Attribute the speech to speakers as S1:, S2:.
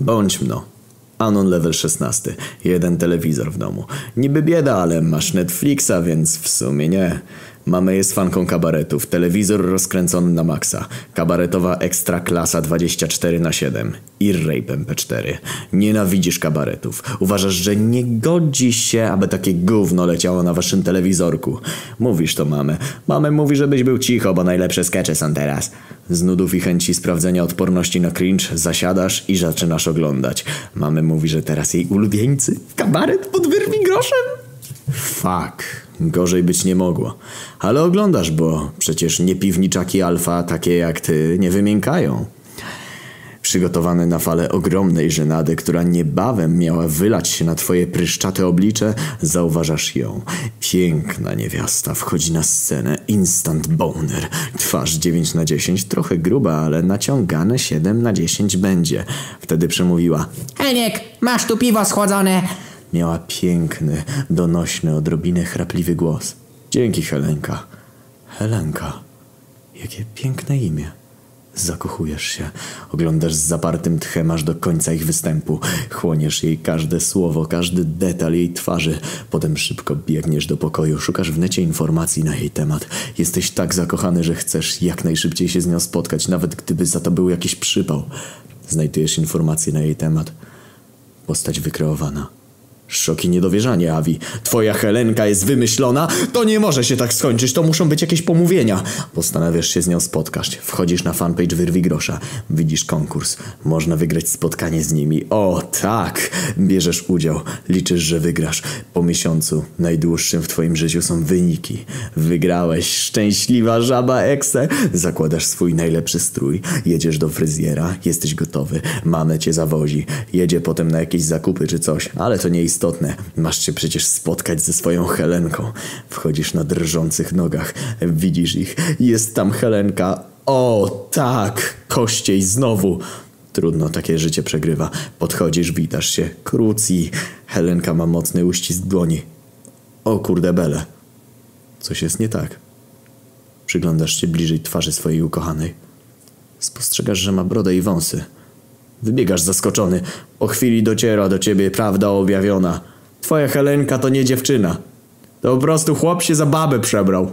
S1: Bądź mno. Anon level 16. Jeden telewizor w domu. Niby bieda, ale masz Netflixa, więc w sumie nie. Mamy jest fanką kabaretów. Telewizor rozkręcony na maksa. Kabaretowa ekstra klasa 24 na 7. I rape MP4. Nienawidzisz kabaretów. Uważasz, że nie godzi się, aby takie gówno leciało na waszym telewizorku. Mówisz to mamę. Mamy mówi, żebyś był cicho, bo najlepsze skecze są teraz. Z nudów i chęci sprawdzenia odporności na cringe zasiadasz i zaczynasz oglądać. Mamy mówi, że teraz jej ulubieńcy. Kabaret pod wyrwi groszem? Fuck. Gorzej być nie mogło. Ale oglądasz, bo przecież nie piwniczaki alfa takie jak ty nie wymiękają. Przygotowany na falę ogromnej żenady, która niebawem miała wylać się na twoje pryszczate oblicze, zauważasz ją. Piękna niewiasta wchodzi na scenę, instant boner. Twarz 9 na 10, trochę gruba, ale naciągane 7 na 10 będzie. Wtedy przemówiła.
S2: Heniek, masz tu piwo schłodzone.
S1: Miała piękny, donośny, odrobinę chrapliwy głos. Dzięki, Helenka. Helenka. Jakie piękne imię. Zakochujesz się. Oglądasz z zapartym tchem aż do końca ich występu. Chłoniesz jej każde słowo, każdy detal jej twarzy. Potem szybko biegniesz do pokoju, szukasz w necie informacji na jej temat. Jesteś tak zakochany, że chcesz jak najszybciej się z nią spotkać, nawet gdyby za to był jakiś przypał. Znajdujesz informacje na jej temat. Postać wykreowana. Szok i niedowierzanie, Avi. Twoja Helenka jest wymyślona? To nie może się tak skończyć, to muszą być jakieś pomówienia. Postanawiasz się z nią spotkać. Wchodzisz na fanpage Wyrwi Grosza. Widzisz konkurs. Można wygrać spotkanie z nimi. O, tak! Bierzesz udział. Liczysz, że wygrasz. Po miesiącu, najdłuższym w twoim życiu są wyniki. Wygrałeś. Szczęśliwa żaba Exe. Zakładasz swój najlepszy strój. Jedziesz do fryzjera. Jesteś gotowy. Mamę cię zawozi. Jedzie potem na jakieś zakupy czy coś. Ale to nie istotne. Masz się przecież spotkać ze swoją Helenką. Wchodzisz na drżących nogach. Widzisz ich. Jest tam Helenka. O, tak! Kościej znowu. Trudno takie życie przegrywa. Podchodzisz, witasz się. Krucji. Helenka ma mocny uścisk dłoni. O kurde bele. Coś jest nie tak. Przyglądasz się bliżej twarzy swojej ukochanej. Spostrzegasz, że ma brodę i wąsy. Wybiegasz zaskoczony. Po chwili dociera do ciebie prawda objawiona. Twoja Helenka to nie dziewczyna. To po prostu chłop się za babę przebrał.